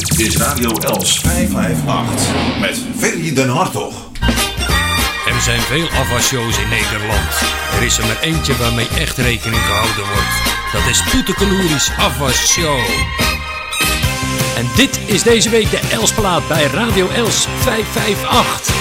Dit is Radio Els 558 met Ferry den Hartog. Er zijn veel afwasshows in Nederland. Er is er maar eentje waarmee echt rekening gehouden wordt. Dat is Poetekeloeris Afwasshow. En dit is deze week de Elsplaat bij Radio Els 558.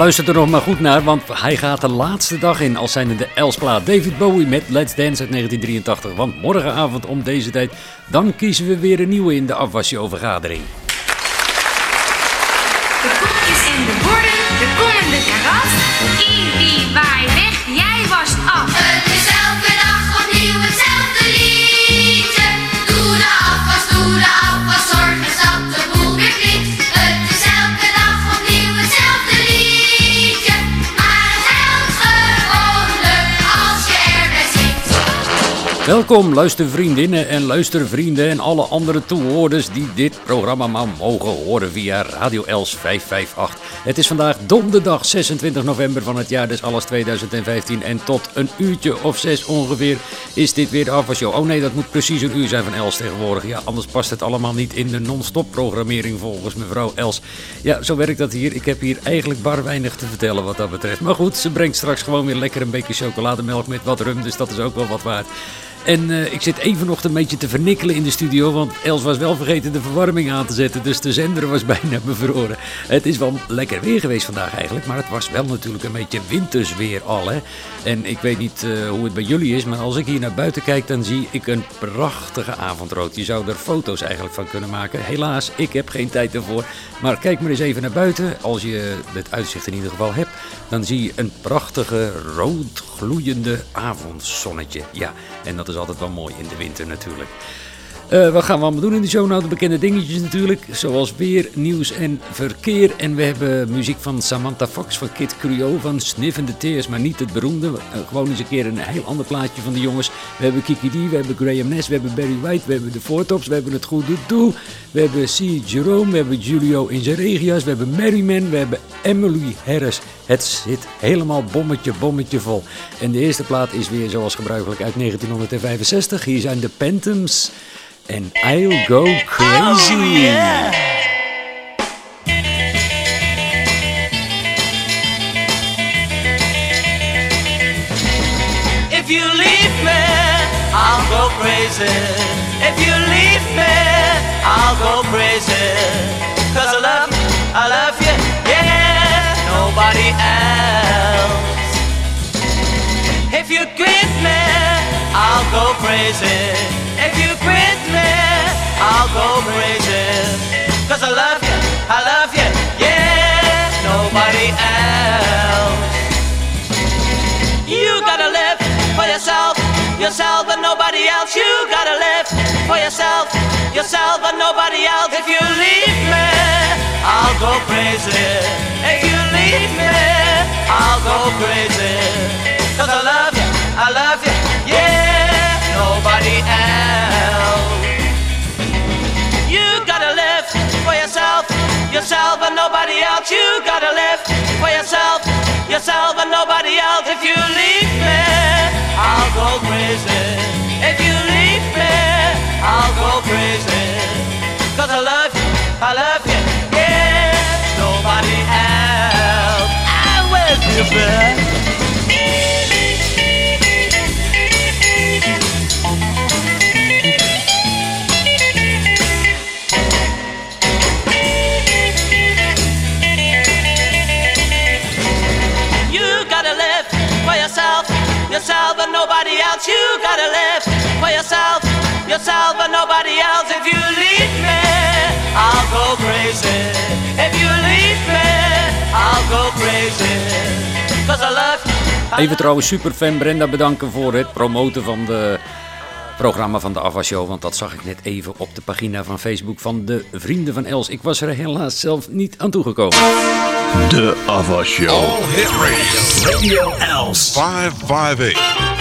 Luister er nog maar goed naar, want hij gaat de laatste dag in als zijnde de Elsplaat. David Bowie met Let's Dance uit 1983. Want morgenavond om deze tijd, dan kiezen we weer een nieuwe in de afwasshow-vergadering. De Welkom luistervriendinnen en luistervrienden en alle andere toehoorders die dit programma maar mogen horen via Radio Els 558. Het is vandaag donderdag 26 november van het jaar des alles 2015 en tot een uurtje of zes ongeveer is dit weer de afwasshow. Oh nee, dat moet precies een uur zijn van Els tegenwoordig. Ja, anders past het allemaal niet in de non-stop programmering volgens mevrouw Els. Ja, zo werkt dat hier. Ik heb hier eigenlijk bar weinig te vertellen wat dat betreft. Maar goed, ze brengt straks gewoon weer lekker een beetje chocolademelk met wat rum, dus dat is ook wel wat waard. En eh, ik zit even nog een beetje te vernikkelen in de studio, want Els was wel vergeten de verwarming aan te zetten, dus de zender was bijna bevroren. Het is wel lekker weer geweest vandaag eigenlijk, maar het was wel natuurlijk een beetje wintersweer al. Hè? En ik weet niet eh, hoe het bij jullie is, maar als ik hier naar buiten kijk, dan zie ik een prachtige avondrood. Je zou er foto's eigenlijk van kunnen maken. Helaas, ik heb geen tijd ervoor. Maar kijk maar eens even naar buiten. Als je het uitzicht in ieder geval hebt, dan zie je een prachtige rood gloeiende avondzonnetje. Ja, en dat is altijd wel mooi in de winter natuurlijk. Eh, wat gaan we allemaal doen in de show? Nou, de bekende dingetjes natuurlijk. Zoals weer, nieuws en verkeer. En we hebben muziek van Samantha Fox, van Kid Creole, van Sniffende Tears. Maar niet het beroemde. Eh, gewoon eens een keer een heel ander plaatje van de jongens. We hebben Kiki D, we hebben Graham Ness, we hebben Barry White, we hebben de Voortops, we hebben het Goede Doel. We hebben C. Jerome, we hebben Julio in zijn regia's, we hebben Merryman, we hebben Emily Harris. Het zit helemaal bommetje, bommetje vol. En de eerste plaat is weer zoals gebruikelijk uit 1965. Hier zijn de Phantoms. And I'll go crazy. Oh, if you leave me, I'll go crazy. If you leave me, I'll go crazy. Cause I love you, I love you, yeah, nobody else. If you quit me, I'll go crazy. If you quit I'll go crazy. Cause I love you, I love you, yeah, nobody else. You gotta live for yourself, yourself and nobody else. You gotta live for yourself, yourself and nobody else. If you leave me, I'll go crazy. If you leave me, I'll go crazy. Cause I love you, I love you, yeah, nobody else. Yourself and nobody else. You gotta live for yourself, yourself and nobody else. If you leave me, else. You gotta live for yourself, yourself and nobody else. If you leave me, I'll go crazy. If you leave me, I'll go crazy. Cause I love you. Even trouwens superfan Brenda bedanken voor het promoten van de programma van de Ava Show. Want dat zag ik net even op de pagina van Facebook van de Vrienden van Els. Ik was er helaas zelf niet aan toegekomen. De Ava Show. All Hit Radio. Radio Els 558.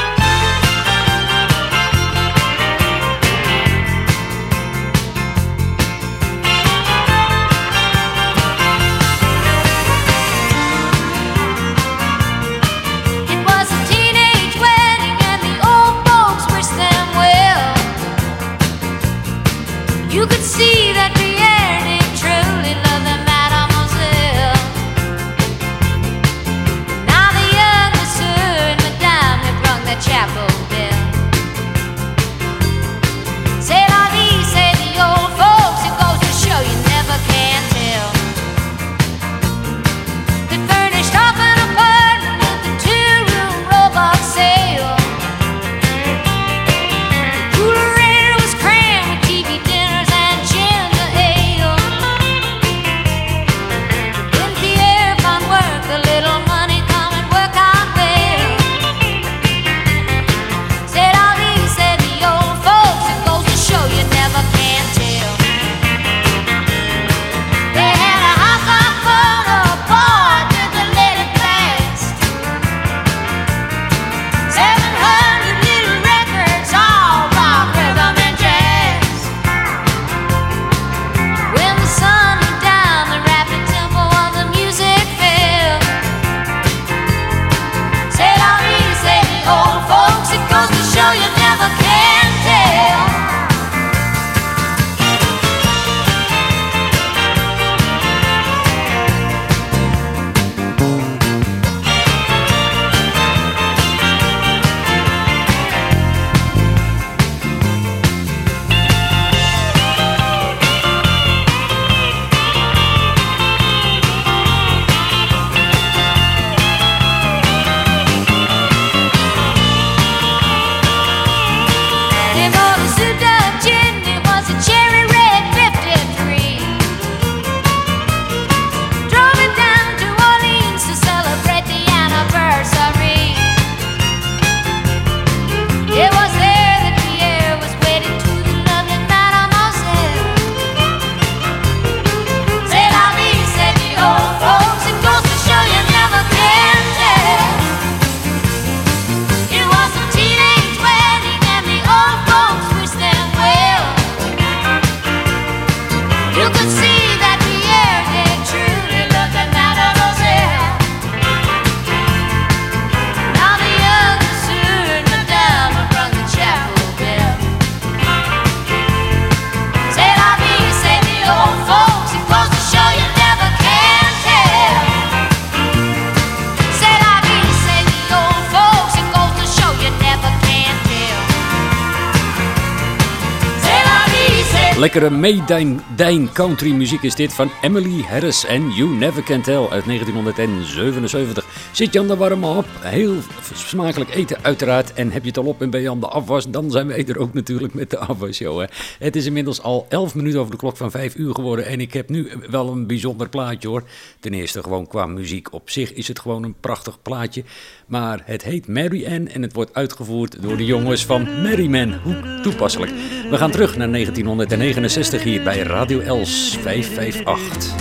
Lekkere meedijn country muziek is dit van Emily Harris en You Never Can Tell uit 1977. Zit je aan de warme hap? Heel smakelijk eten uiteraard. En heb je het al op en ben je aan de afwas? Dan zijn wij er ook natuurlijk met de afwasshow. Hè. Het is inmiddels al 11 minuten over de klok van 5 uur geworden. En ik heb nu wel een bijzonder plaatje hoor. Ten eerste gewoon qua muziek op zich is het gewoon een prachtig plaatje. Maar het heet Mary Ann en het wordt uitgevoerd door de jongens van Merryman. Hoe toepasselijk. We gaan terug naar 1969 hier bij Radio Els 558.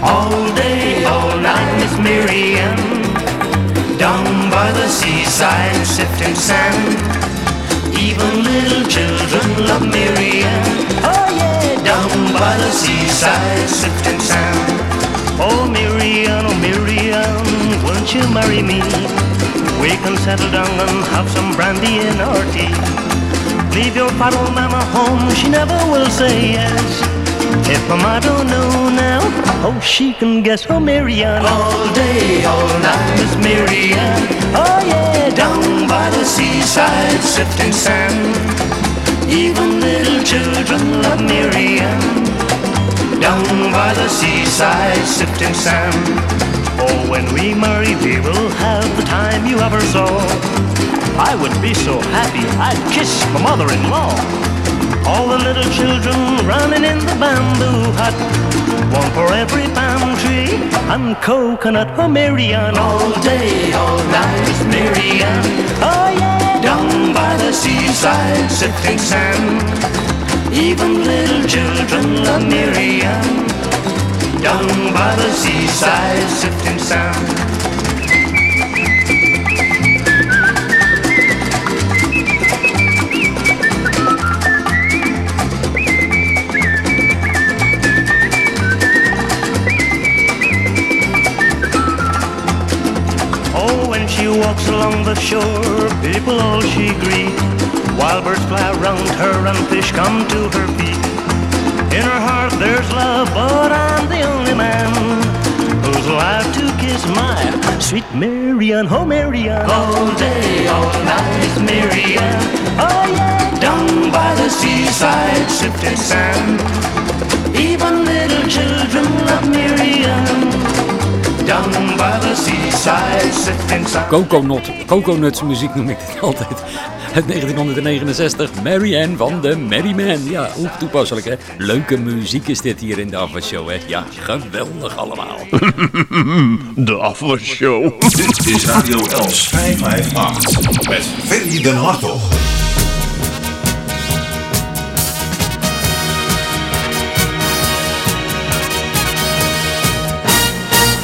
All day, all night, Miss Mary Ann Down by the seaside, sifting sand Even little children love Mary Ann Oh yeah, down by the seaside, sifting sand Oh Mary Ann, oh Mary Ann, won't you marry me? We can settle down and have some brandy in our tea Leave your old mama home, she never will say yes if Mama don't know now, oh, she can guess. Oh, Marianne. All day, all night, Miss Marianne. Oh, yeah, down by the seaside, sifting sand. Even little children love Marianne. Down by the seaside, sifting sand. Oh, when we marry, we will have the time you ever saw. I would be so happy, I'd kiss my mother-in-law. All the little children running in the bamboo hut. One for every palm tree and coconut. Oh, Marianne. All day, all night, Marianne. Oh, yeah. Down by the seaside, sifting sand. Even little children love Marianne. Down by the seaside, sifting sand. Oh, she walks along the shore, people all she greet. Wild birds fly round her and fish come to her feet. In her heart there's love, but I'm the only man who's allowed to kiss my sweet Marianne. Oh, Marianne. All day, all night, Marianne. Oh, yeah. Down by the seaside, sifting sand. Even little children love Marianne. Down by the seaside, sifting sand. Coconut, coconuts muziek noem ik dit altijd. Uit 1969, Mary Ann van de Merryman. Ja, hoe toepasselijk hè. Leuke muziek is dit hier in de Afwasshow hè. Ja, geweldig allemaal. De Afwasshow. Dit is Radio Els 558 met Ferry den Hartog.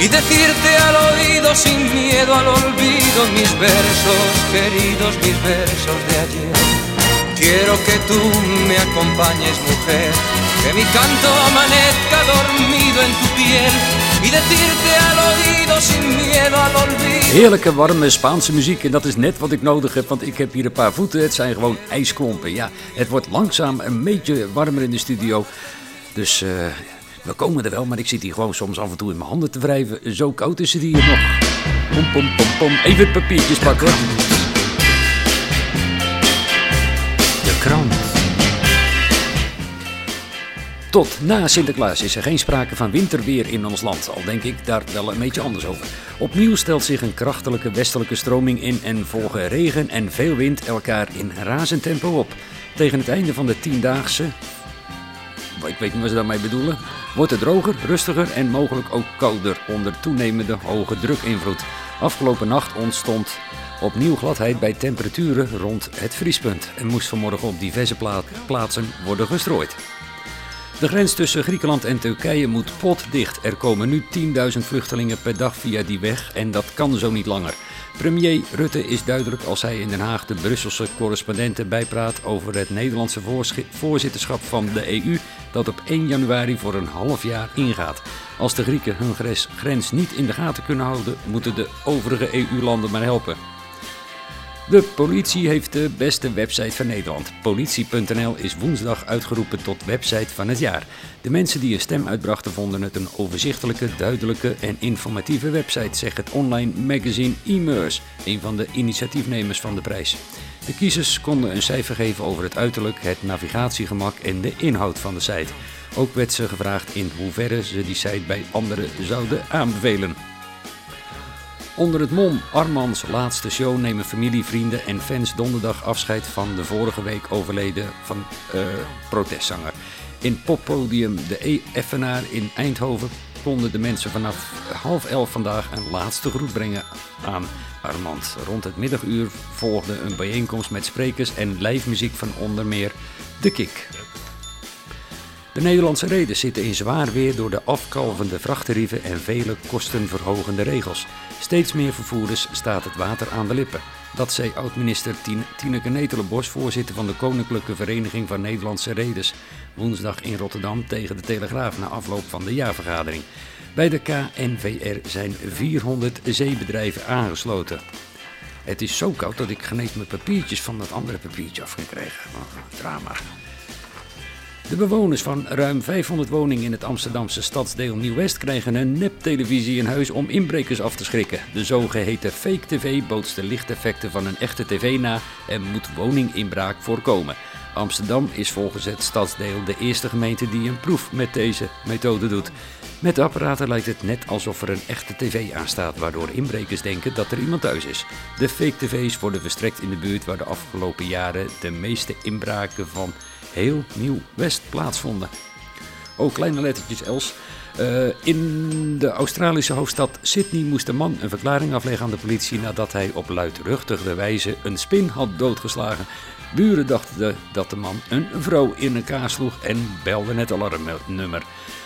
y decirte al oído sin miedo al olvido mis versos, queridos, mis versos de ayer. Quiero que tú me acompañes, mujer, que mi canto amanezca dormido en tu piel y decirte al oído sin miedo al olvido. Heerlijke warme Spaanse muziek en dat is net wat ik nodig heb, want ik heb hier een paar voeten. Het zijn gewoon ijsklompen. Ja, het wordt langzaam een beetje warmer in de studio. Dus eh, we komen er wel, maar ik zit hier gewoon soms af en toe in mijn handen te wrijven. Zo koud is het hier nog. Pom, pom, pom, pom. Even papiertjes pakken. De krant. Tot na Sinterklaas is er geen sprake van winterweer in ons land, al denk ik daar wel een beetje anders over. Opnieuw stelt zich een krachtige westelijke stroming in en volgen regen en veel wind elkaar in razend tempo op. Tegen het einde van de tiendaagse, ik weet niet wat ze daarmee bedoelen, wordt het droger, rustiger en mogelijk ook kouder onder toenemende hoge drukinvloed. Afgelopen nacht ontstond opnieuw gladheid bij temperaturen rond het vriespunt en moest vanmorgen op diverse pla- plaatsen worden gestrooid. De grens tussen Griekenland en Turkije moet potdicht. Er komen nu 10.000 vluchtelingen per dag via die weg en dat kan zo niet langer. Premier Rutte is duidelijk als hij in Den Haag de Brusselse correspondenten bijpraat over het Nederlandse voorzitterschap van de EU dat op 1 januari voor een half jaar ingaat. Als de Grieken hun grens niet in de gaten kunnen houden, moeten de overige EU-landen maar helpen. De politie heeft de beste website van Nederland. Politie.nl is woensdag uitgeroepen tot website van het jaar. De mensen die een stem uitbrachten vonden het een overzichtelijke, duidelijke en informatieve website, zegt het online magazine e-Meurs, een van de initiatiefnemers van de prijs. De kiezers konden een cijfer geven over het uiterlijk, het navigatiegemak en de inhoud van de site. Ook werd ze gevraagd in hoeverre ze die site bij anderen zouden aanbevelen. Onder het mom Armans laatste show nemen familie, vrienden en fans donderdag afscheid van de vorige week overleden van eh, protestzanger. In poppodium De E- Effenaar in Eindhoven konden de mensen vanaf half elf vandaag een laatste groet brengen aan Armand. Rond het middaguur volgde een bijeenkomst met sprekers en live muziek van onder meer De Kik. De Nederlandse reders zitten in zwaar weer door de afkalvende vrachttarieven en vele kostenverhogende regels. Steeds meer vervoerders staat het water aan de lippen. Dat zei oud-minister Tineke Netelenbos, voorzitter van de Koninklijke Vereniging van Nederlandse Reders, woensdag in Rotterdam tegen de Telegraaf na afloop van de jaarvergadering. Bij de KNVR zijn 400 zeebedrijven aangesloten. Het is zo koud dat ik genees mijn papiertjes van dat andere papiertje afgekregen. Oh, drama. De bewoners van ruim 500 woningen in het Amsterdamse stadsdeel Nieuw-West krijgen een neptelevisie in huis om inbrekers af te schrikken. De zogeheten fake tv bootst de lichteffecten van een echte tv na en moet woninginbraak voorkomen. Amsterdam is volgens het stadsdeel de eerste gemeente die een proef met deze methode doet. Met de apparaten lijkt het net alsof er een echte tv aanstaat, waardoor inbrekers denken dat er iemand thuis is. De fake tv's worden verstrekt in de buurt waar de afgelopen jaren de meeste inbraken van heel Nieuw-West plaatsvonden. Oh, kleine lettertjes Els. Eh, in de Australische hoofdstad Sydney moest een man een verklaring afleggen aan de politie nadat hij op luidruchtige wijze een spin had doodgeslagen. Buren dachten de- dat de man een vrouw in elkaar sloeg en belden het alarmnummer.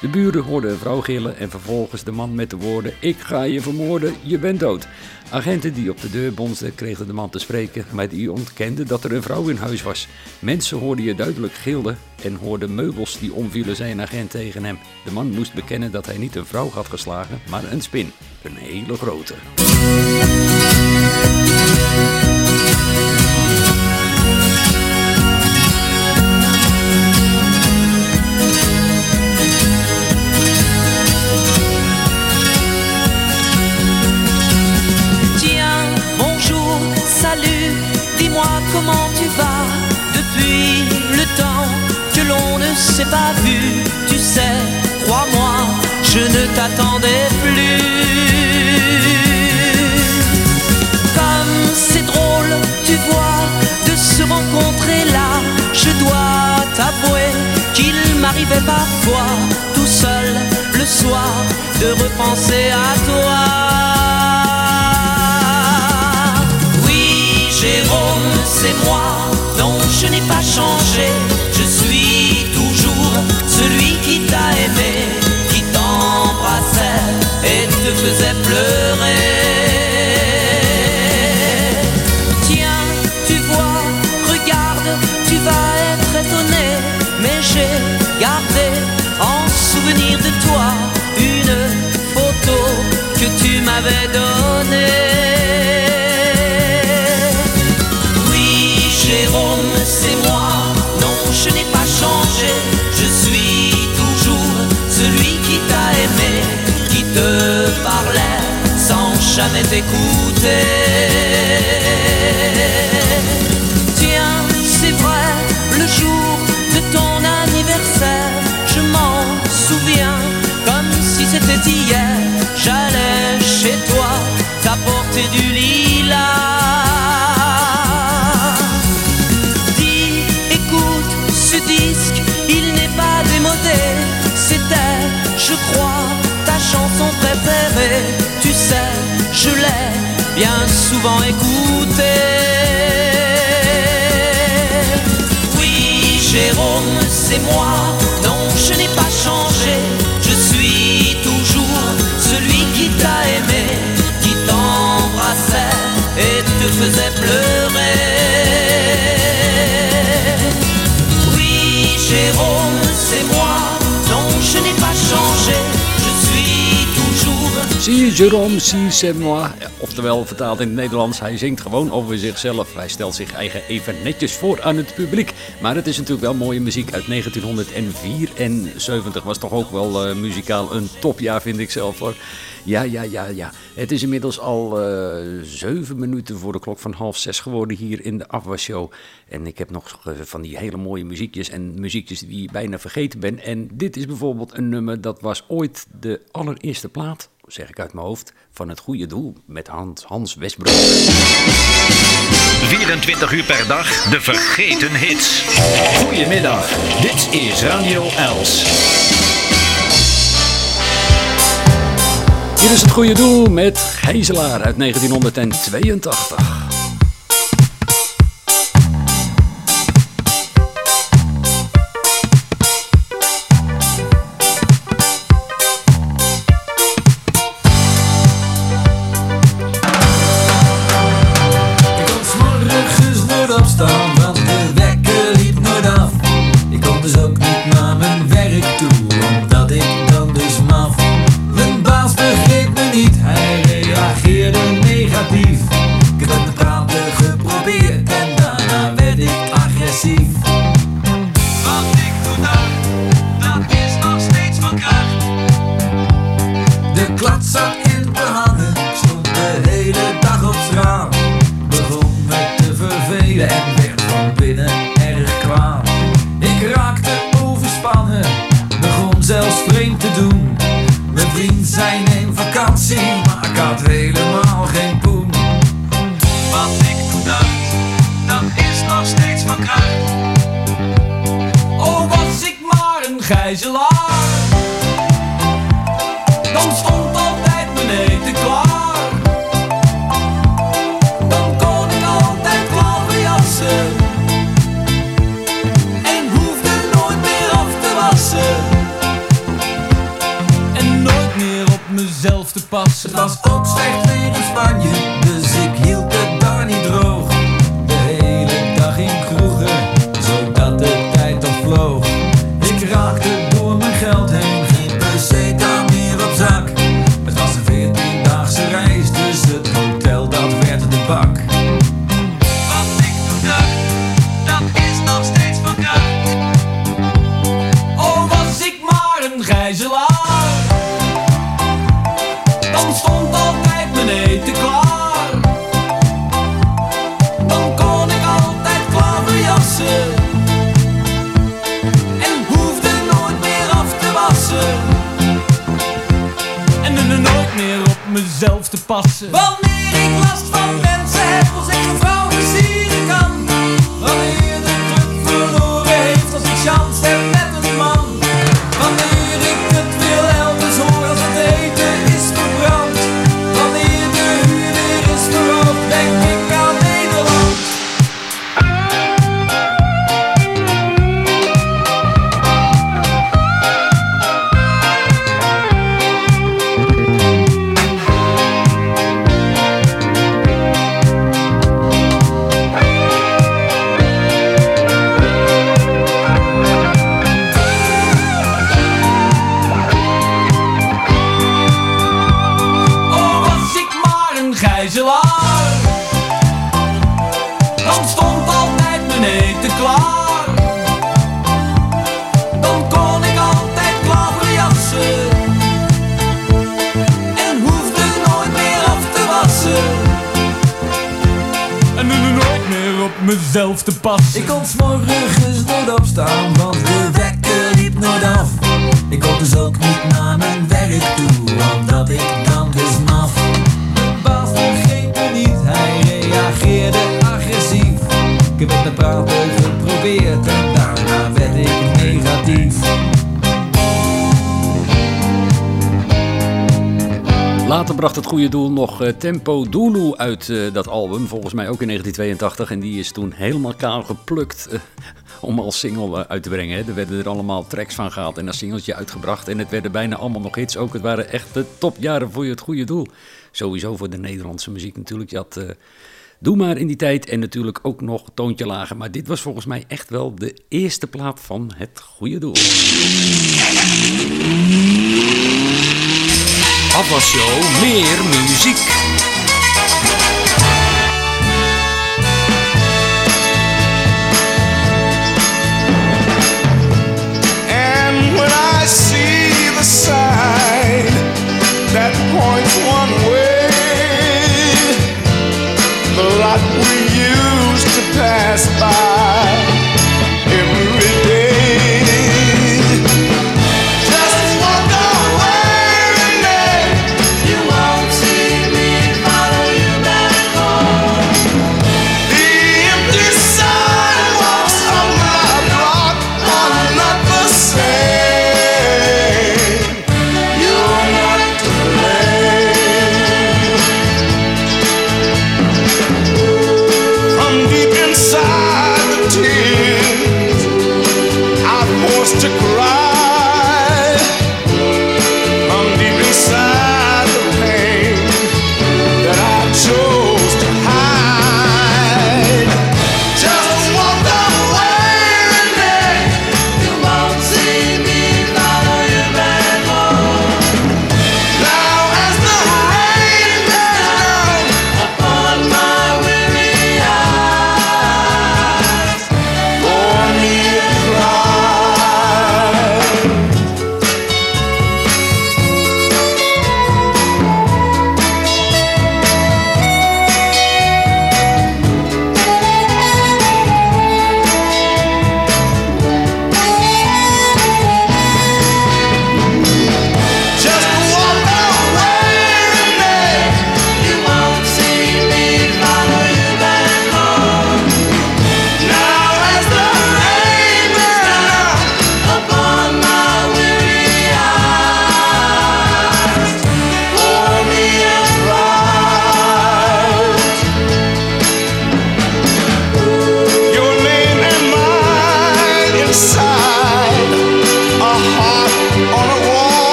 De buren hoorden een vrouw gillen en vervolgens de man met de woorden: Ik ga je vermoorden, je bent dood. Agenten die op de deur bonsden kregen de man te spreken, maar die ontkende dat er een vrouw in huis was. Mensen hoorden je duidelijk gillen en hoorden meubels die omvielen, zei een agent tegen hem. De man moest bekennen dat hij niet een vrouw had geslagen, maar een spin. Een hele grote. Pas vu. Tu sais, crois-moi, je ne t'attendais plus. Comme c'est drôle, tu vois, de se rencontrer là, je dois t'avouer qu'il m'arrivait parfois, tout seul, le soir, de repenser à toi. Oui, Jérôme, c'est moi dont je n'ai pas changé. T'a aimé, qui t'embrassait et te faisait pleurer. Jamais t'écouter. Tiens, c'est vrai, le jour de ton anniversaire, je m'en souviens comme si c'était hier. J'allais je l'ai bien souvent écoutée. Oui, Jérôme, c'est moi. Non, je n'ai pas changé. Je suis toujours celui qui t'a aimé, qui t'embrassait et te faisait pleurer. Zie c'est moi. Oftewel, vertaald in het Nederlands, hij zingt gewoon over zichzelf. Hij stelt zich eigen even netjes voor aan het publiek. Maar het is natuurlijk wel mooie muziek uit 1974. Was toch ook wel eh, muzikaal een topjaar, vind ik zelf hoor. Ja, ja, ja, ja. Het is inmiddels al eh, zeven minuten voor de klok van half zes geworden hier in de Afwasshow. En ik heb nog eh, van die hele mooie muziekjes en muziekjes die bijna vergeten ben. En dit is bijvoorbeeld een nummer dat was ooit de allereerste plaat, zeg ik uit mijn hoofd, van het goede doel met Hans, Hans Westbroek. 24 uur per dag, de vergeten hits. Goedemiddag, dit is Radio Els. Hier is het goede doel met Gijzelaar uit 1982. Mezelf te passen. Wanneer ik last het goede doel nog eh, Tempo Dulu uit eh, dat album, volgens mij ook in 1982. En die is toen helemaal kaal geplukt eh, om als single uit te brengen. Er werden er allemaal tracks van gehaald en als singeltje uitgebracht. En het werden bijna allemaal nog hits ook. Het waren echt de topjaren voor je het goede doel. Sowieso voor de Nederlandse muziek natuurlijk. Je had eh, Doe maar in die tijd en natuurlijk ook nog Toontje Lager. Maar dit was volgens mij echt wel de eerste plaat van het goede doel. Afwasshow, meer muziek. And when I see the sign that points one way, the lot we used to pass by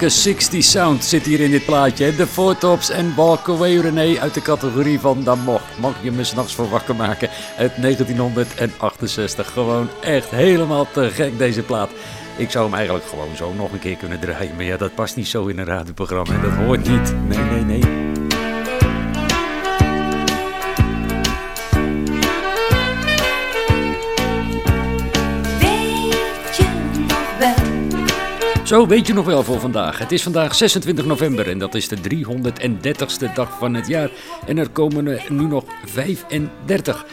heerlijke 60 sound zit hier in dit plaatje. De Four Tops en Walk René uit de categorie van Dan mag, mag je me s'nachts voor wakker maken uit 1968. Gewoon echt helemaal te gek deze plaat. Ik zou hem eigenlijk gewoon zo nog een keer kunnen draaien. Maar ja, dat past niet zo in een radioprogramma. Dat hoort niet. Nee, nee, nee. Zo, weet je nog wel voor vandaag. Het is vandaag 26 november en dat is de 330ste dag van het jaar. En er komen er nu nog 35.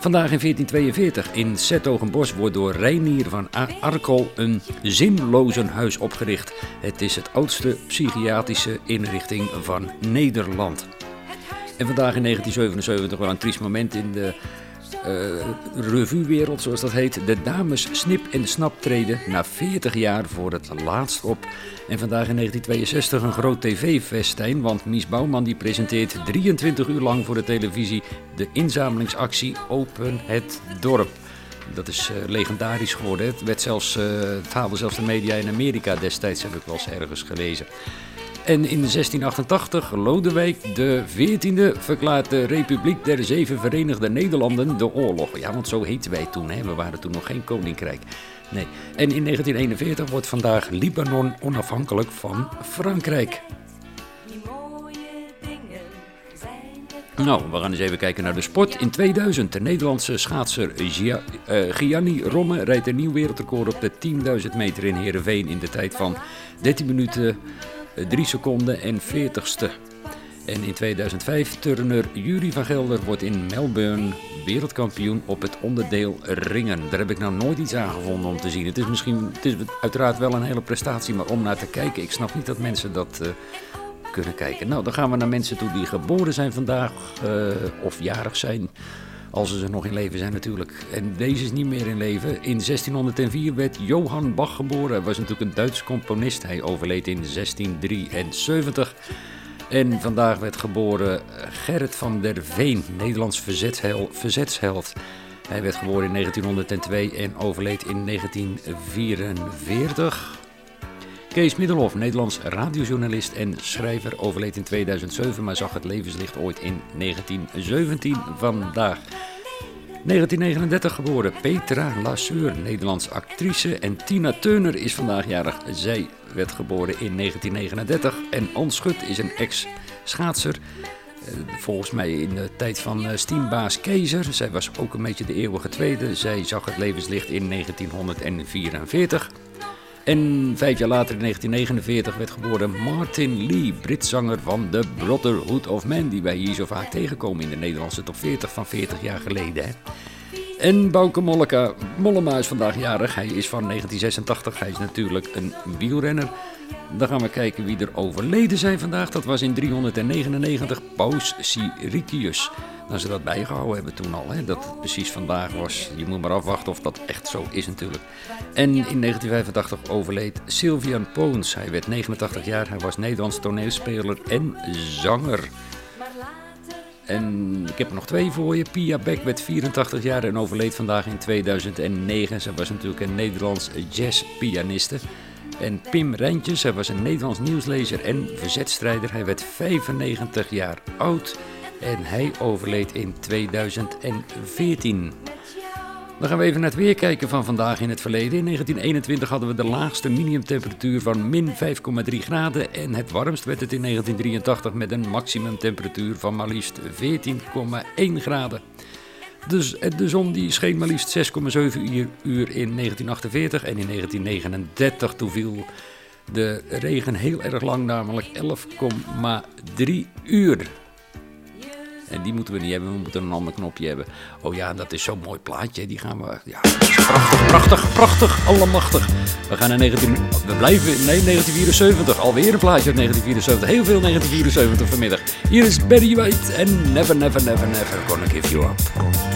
Vandaag in 1442 in Zetogenbos wordt door Reinier van Arkel een zinlozenhuis opgericht. Het is het oudste psychiatrische inrichting van Nederland. En vandaag in 1977 wel een triest moment in de revuewereld, zoals dat heet. De dames Snip en Snap treden na 40 jaar voor het laatst op. En vandaag in 1962 een groot tv-festijn, want Mies Bouwman die presenteert 23 uur lang voor de televisie de inzamelingsactie Open het Dorp. Dat is eh, legendarisch geworden. Het, werd zelfs, eh, het haalde zelfs de media in Amerika destijds, heb ik wel eens ergens gelezen. En in 1688, Lodewijk de 14e verklaart de Republiek der Zeven Verenigde Nederlanden de oorlog. Ja, want zo heten wij toen, hè? we waren toen nog geen koninkrijk. Nee. En in 1941 wordt vandaag Libanon onafhankelijk van Frankrijk. Nou, we gaan eens even kijken naar de sport. In 2000, de Nederlandse schaatser eh, Gianni Romme rijdt een nieuw wereldrecord op de 10.000 meter in Heerenveen in de tijd van 13 minuten, 3 seconden en 40ste. En in 2005, turner Jury van Gelder wordt in Melbourne wereldkampioen op het onderdeel ringen. Daar heb ik nou nooit iets aan gevonden om te zien. Het is misschien, het is uiteraard wel een hele prestatie, maar om naar te kijken, ik snap niet dat mensen dat eh, kunnen kijken. Nou, dan gaan we naar mensen toe die geboren zijn vandaag eh, of jarig zijn. Als ze nog in leven zijn natuurlijk. En deze is niet meer in leven. In 1604 werd Johann Bach geboren. Hij was natuurlijk een Duits componist. Hij overleed in 1673. En vandaag werd geboren Gerrit van der Veen, Nederlands verzetshel- verzetsheld. Hij werd geboren in 1902 en overleed in 1944. Kees Middelhoff, Nederlands radiojournalist en schrijver, overleed in 2007, maar zag het levenslicht ooit in 1917 vandaag. 1939 geboren Petra Lasseur, Nederlands actrice. En Tina Turner is vandaag jarig. Zij werd geboren in 1939. En Ans Schut is een ex-schaatser. Eh, Volgens mij in de tijd van eh, steambaas Keizer. Zij was ook een beetje de eeuwige tweede. Zij zag het levenslicht in 1944. En vijf jaar later, in 1949, werd geboren Martin Lee, Britzanger van The Brotherhood of Man, die wij hier zo vaak tegenkomen in de Nederlandse top 40 van 40 jaar geleden. En Bouke Mollema is vandaag jarig. Hij is van 1986. Hij is natuurlijk een wielrenner. Dan gaan we kijken wie er overleden zijn vandaag. Dat was in 399 Paus Siricius. Dat ze dat bijgehouden hebben toen al. Hè? Dat het precies vandaag was. Je moet maar afwachten of dat echt zo is natuurlijk. En in 1985 overleed Sylvian Poons. Hij werd 89 jaar. Hij was Nederlands toneelspeler en zanger. En ik heb er nog twee voor je. Pia Beck werd 84 jaar en overleed vandaag in 2009. Zij was natuurlijk een Nederlands jazzpianiste. En Pim Rijntjes, hij was een Nederlands nieuwslezer en verzetstrijder. Hij werd 95 jaar oud en hij overleed in 2014. Dan gaan we even naar het weer kijken van vandaag in het verleden. In 1921 hadden we de laagste minimumtemperatuur van min 5,3 graden. En het warmst werd het in 1983 met een maximumtemperatuur van maar liefst 14,1 graden. Dus eh, de zon die scheen maar liefst 6,7 uur, in 1948 en in 1939 toen viel de regen heel erg lang, namelijk 11,3 uur. En die moeten we niet hebben, we moeten een ander knopje hebben. Oh ja, dat is zo'n mooi plaatje, die gaan we... Ja, prachtig, prachtig, prachtig, allemachtig. We gaan naar 19... We blijven nee, 1974, alweer een plaatje uit 1974. Heel veel 1974 vanmiddag. Hier is Betty White en Never, Never, Never, Never Gonna Give You Up.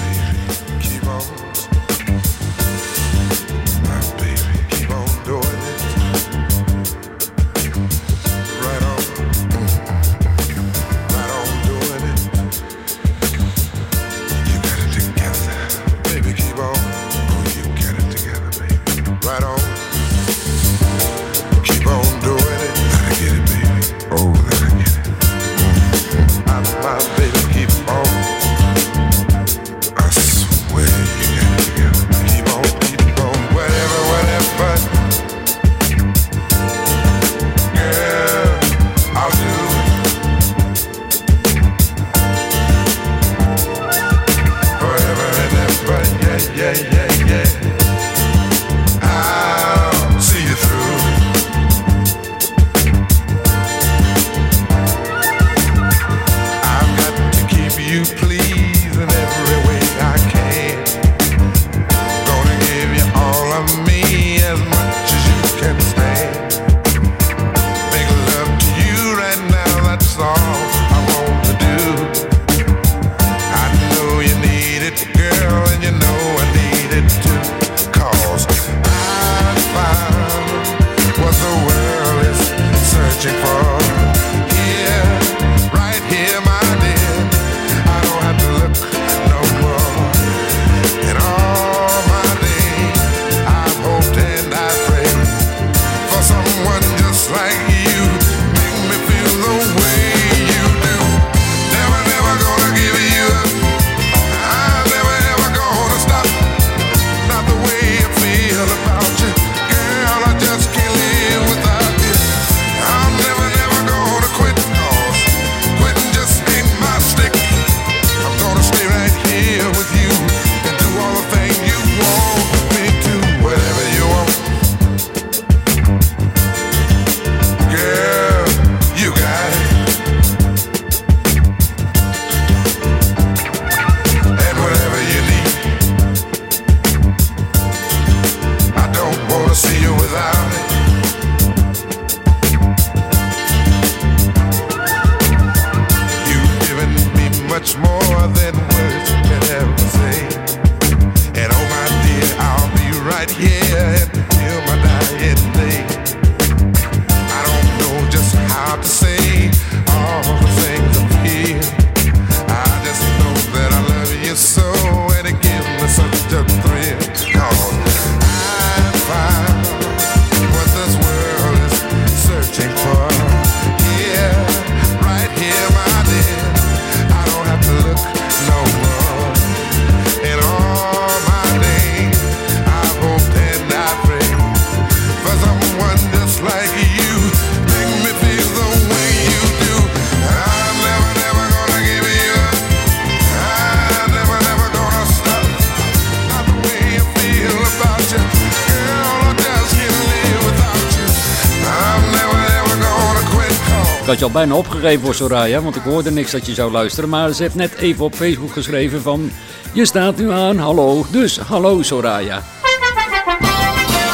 had al bijna opgegeven voor Soraya, want ik hoorde niks dat je zou luisteren. Maar ze heeft net even op Facebook geschreven van, je staat nu aan, hallo. Dus hallo Soraya.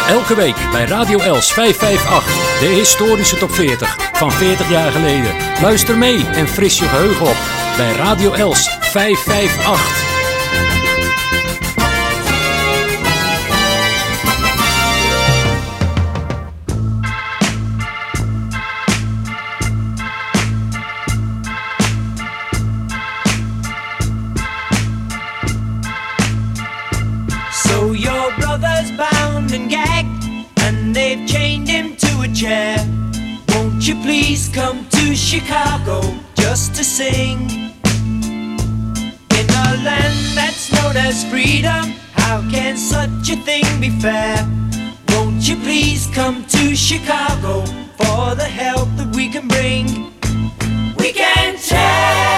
Elke week bij Radio Els 558, de historische top 40 van 40 jaar geleden. Luister mee en fris je geheugen op bij Radio Els 558. and gagged, and they've chained him to a chair. Won't you please come to Chicago just to sing? In a land that's known as freedom, how can such a thing be fair? Won't you please come to Chicago for the help that we can bring? We can change.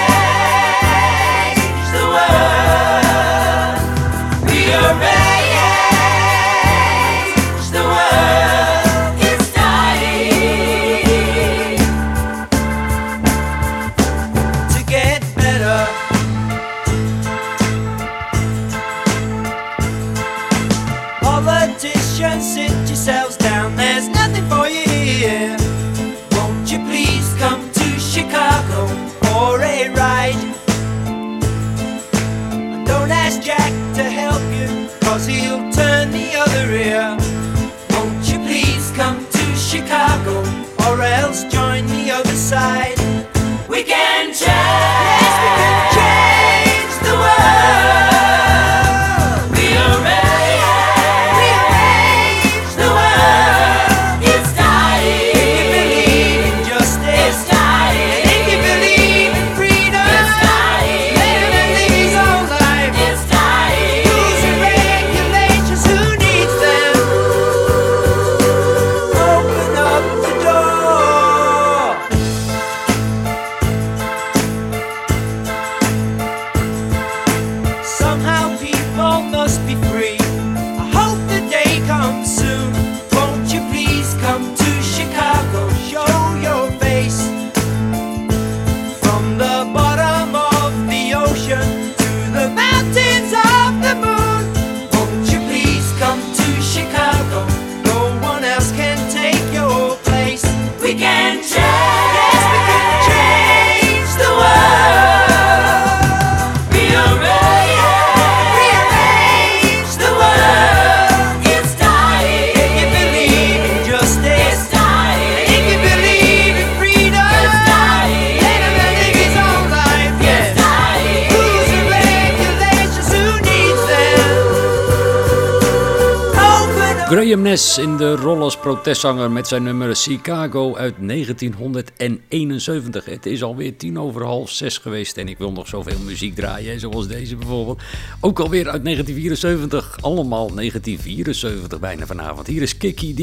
In de rol als protestzanger met zijn nummer Chicago uit 1971. Het is alweer tien over half zes geweest en ik wil nog zoveel muziek draaien, zoals deze bijvoorbeeld. Ook alweer uit 1974, allemaal 1974 bijna vanavond. Hier is Kiki D.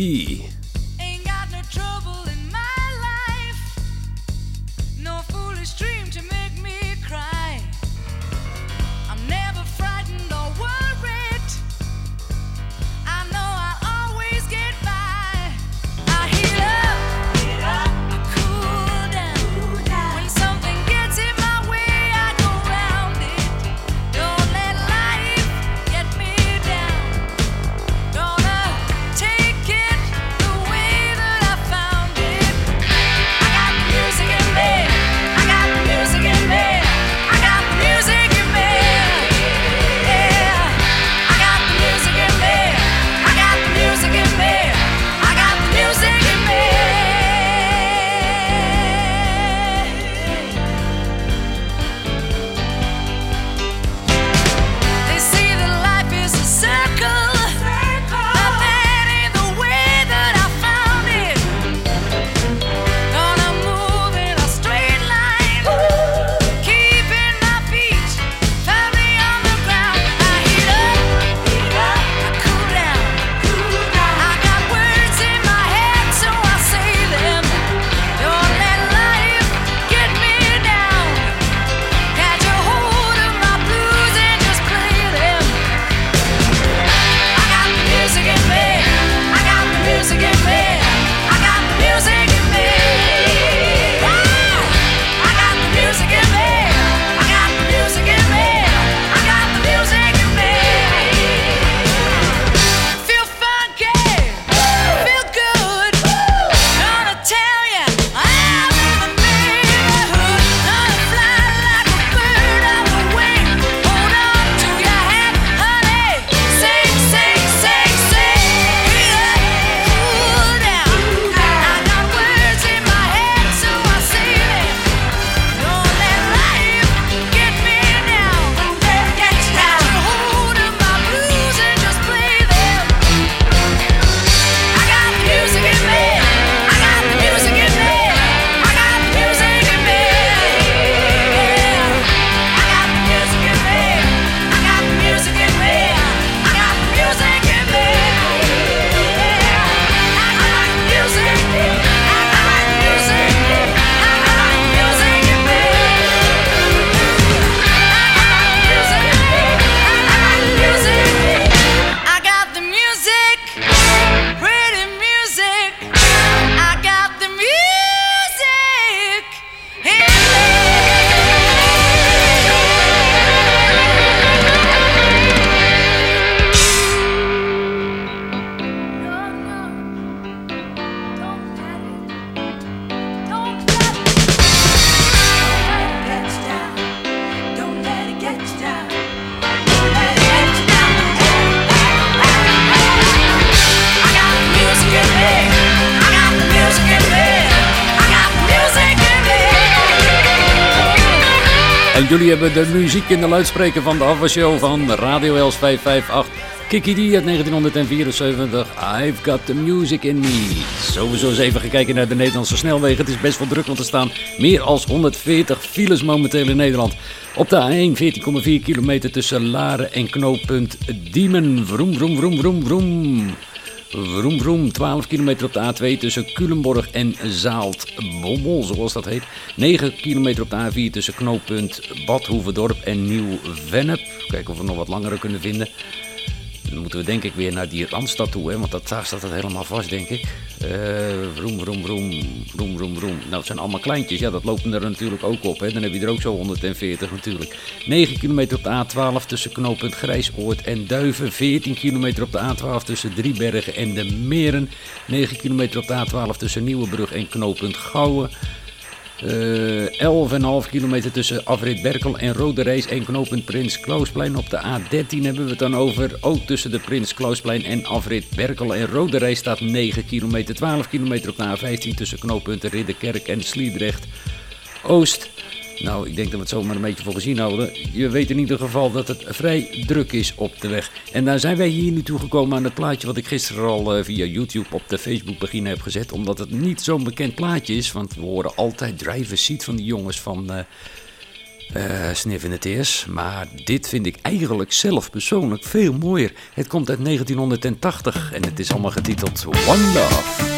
Ain't trouble. Jullie hebben de muziek in de luidspreker van de afwasshow van Radio Els 558. Kiki D uit 1974. I've got the music in me. Sowieso eens even gekeken naar de Nederlandse snelwegen. Het is best wel druk, want er staan meer dan 140 files momenteel in Nederland. Op de A1 14,4 kilometer tussen Laren en knooppunt Diemen. Vroom, vroom, vroom, vroom, vroom. Vroom, vroom, 12 kilometer op de A2 tussen Culemborg en Zaalt-Bommel, zoals dat heet. 9 kilometer op de A4 tussen knooppunt Bad Hoeverdorp en Nieuw-Vennep. Kijken of we nog wat langere kunnen vinden. Dan moeten we denk ik weer naar die Randstad toe, hè, want dat, daar staat het helemaal vast, denk ik. Eh vroom, vroom, vroom, vroom, vroom, vroom. Nou, het zijn allemaal kleintjes. Ja, dat lopen er natuurlijk ook op. Hè. Dan heb je er ook zo 140 natuurlijk. 9 kilometer op de A12 tussen knooppunt Grijsoord en Duiven. 14 kilometer op de A12 tussen Driebergen en de Meren. 9 kilometer op de A12 tussen Nieuwebrug en knooppunt Gouwen. Eh 11,5 kilometer tussen afrit Berkel en Rode Reis en knooppunt Prins Klausplein. Op de A13 hebben we het dan over. Ook tussen de Prins Klausplein en afrit Berkel en Rode Reis staat 9 kilometer. 12 kilometer op de A15 tussen knooppunten Ridderkerk en Sliedrecht Oost. Nou, ik denk dat we het zomaar een beetje voor gezien houden. Je weet in ieder geval dat het vrij druk is op de weg. En daar zijn wij hier nu toegekomen aan het plaatje wat ik gisteren al eh, via YouTube op de Facebookpagina heb gezet. Omdat het niet zo'n bekend plaatje is. Want we horen altijd Driver Seat van die jongens van eh eh Sniff in. Maar dit vind ik eigenlijk zelf persoonlijk veel mooier. Het komt uit 1980 en het is allemaal getiteld One Love.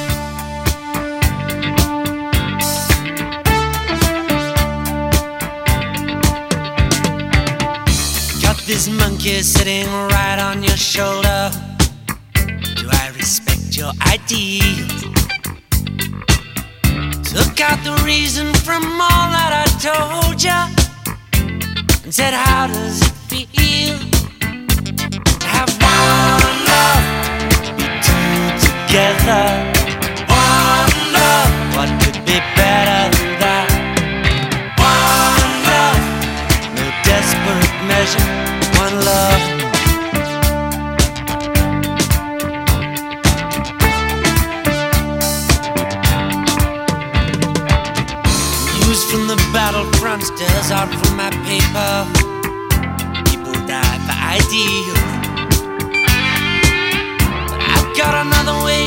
This monkey sitting right on your shoulder. Do I respect your ideals? Took out the reason from all that I told ya and said, How does it feel to have one love, be two together? Battlefront stirs out from my paper. People die for ideals. But I've got another way,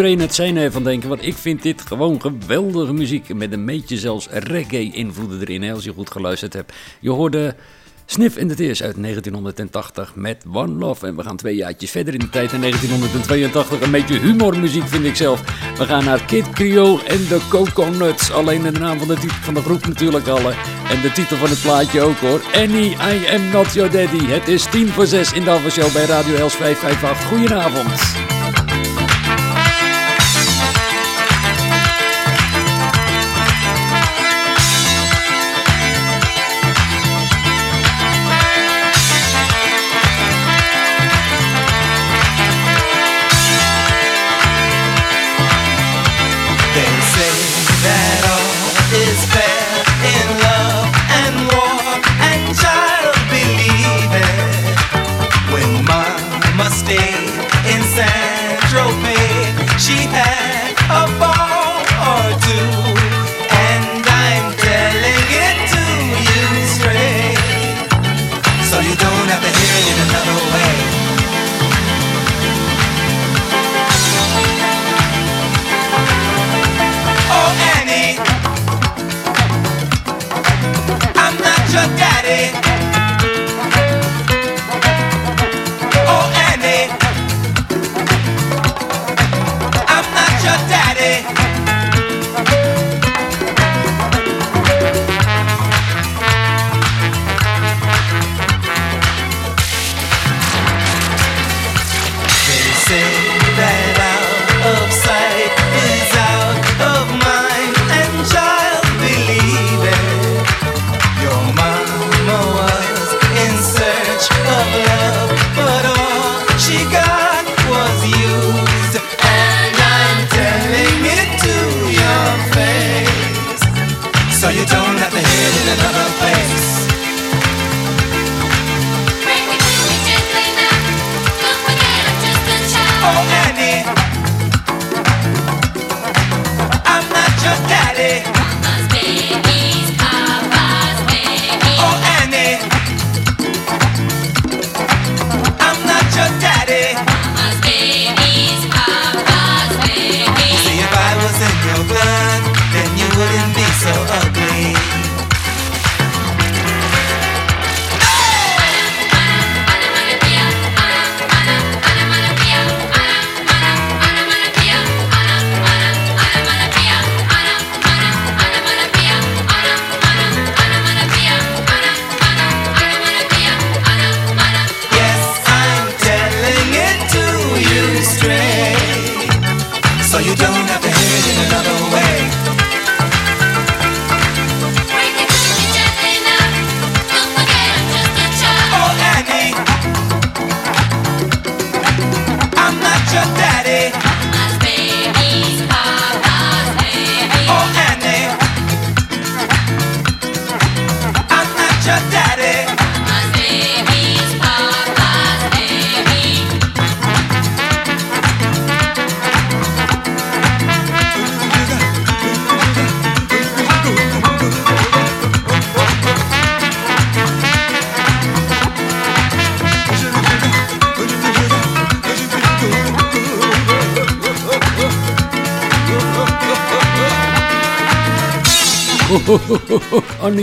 iedereen het zijn ervan denken, want ik vind dit gewoon geweldige muziek. Met een beetje zelfs reggae-invloeden erin, als je goed geluisterd hebt. Je hoorde Sniff in the Tears uit 1980 met One Love. En we gaan twee jaartjes verder in de tijd in 1982. Een beetje humormuziek vind ik zelf. We gaan naar Kid Creole en de Coconuts. Alleen de naam van de, van de groep natuurlijk al. hè. En de titel van het plaatje ook hoor. Annie, I am not your daddy. Het is 10 voor 6 in de Show bij Radio Els 558. Goedenavond.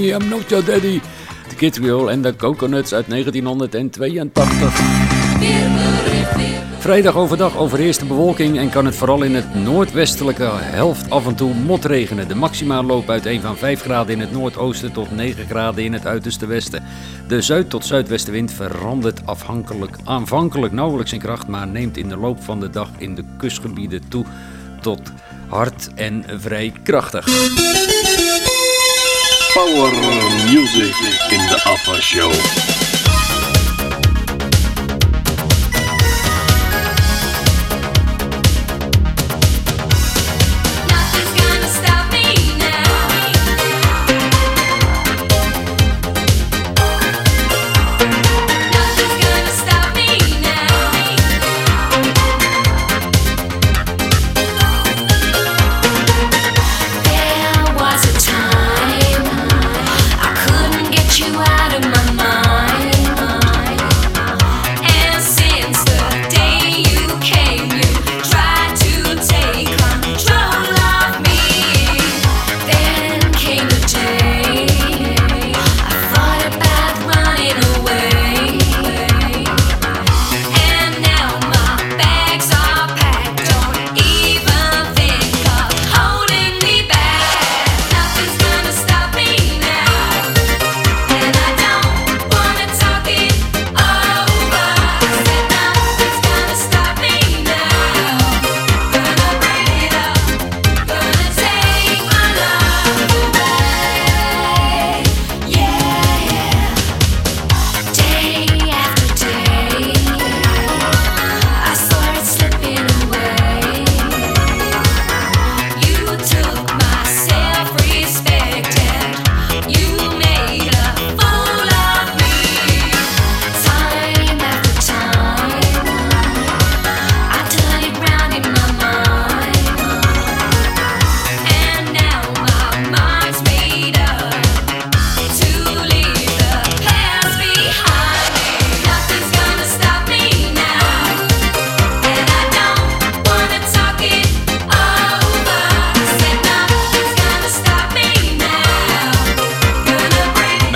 I'm not your daddy. De Kids Creole en de Coconuts uit 1982. Vrijdag overdag overheerst de bewolking en kan het vooral in het noordwestelijke helft af en toe motregenen. De maxima loopt uiteen van 5 graden in het noordoosten tot 9 graden in het uiterste westen. De zuid- tot zuidwestenwind verandert afhankelijk, aanvankelijk nauwelijks in kracht, maar neemt in de loop van de dag in de kustgebieden toe tot hard en vrij krachtig. Power music in the Alpha Show.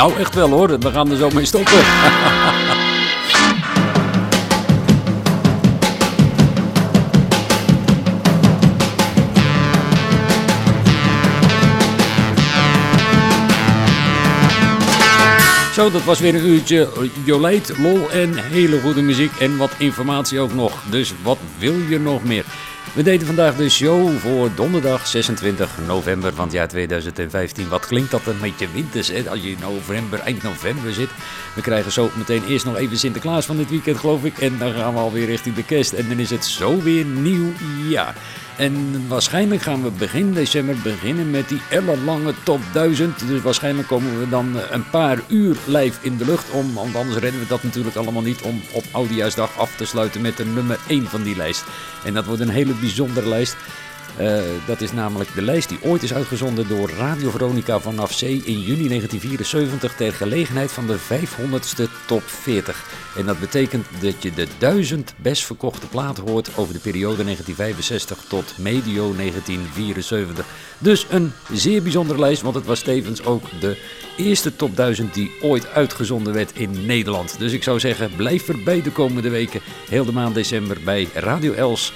Nou, echt wel hoor. We gaan er zo mee stoppen. Zo, dat was weer een uurtje Jolijt, lol en hele goede muziek en wat informatie ook nog. Dus wat wil je nog meer? We deden vandaag de show voor donderdag 26 november van het jaar 2015. Wat klinkt dat een beetje winters, hè? Als je in november, eind november zit. We krijgen zo meteen eerst nog even Sinterklaas van dit weekend, geloof ik. En dan gaan we alweer richting de kerst. En dan is het zo weer nieuw jaar. En waarschijnlijk gaan we begin december beginnen met die ellenlange top 1000. Dus waarschijnlijk komen we dan eh, een paar uur live in de lucht om. Want anders redden we dat natuurlijk allemaal niet om op Oudejaarsdag af te sluiten met de nummer 1 van die lijst. En dat wordt een hele bijzondere lijst. Eh, dat is namelijk de lijst die ooit is uitgezonden door Radio Veronica vanaf C in juni 1974 ter gelegenheid van de 500ste top 40. En dat betekent dat je de 1000 best verkochte platen hoort over de periode 1965 tot medio 1974. Dus een zeer bijzondere lijst, want het was tevens ook de eerste top 1000 die ooit uitgezonden werd in Nederland. Dus ik zou zeggen, blijf erbij de komende weken, heel de maand december bij Radio Els.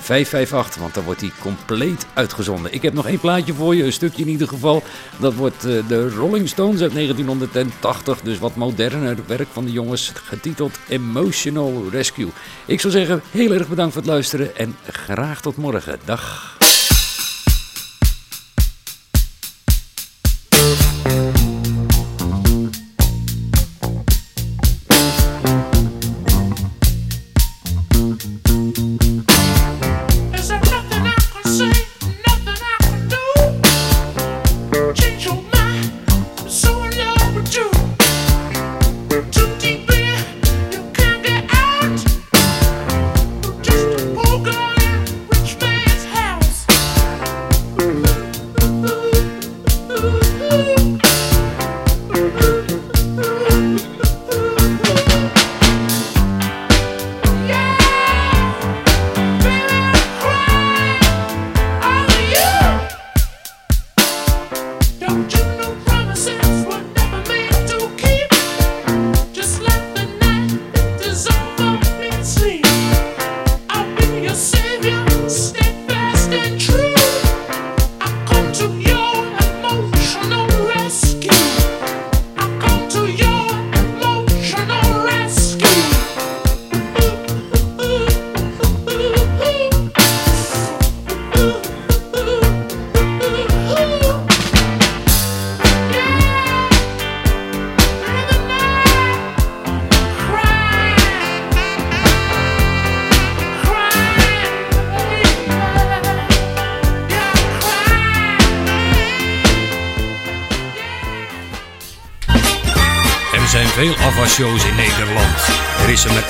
558, want dan wordt die compleet uitgezonden. Ik heb nog één plaatje voor je, een stukje in ieder geval. Dat wordt eh, de Rolling Stones uit 1980, dus wat moderner werk van de jongens, getiteld Emotional Rescue. Ik zou zeggen, heel erg bedankt voor het luisteren en graag tot morgen. Dag.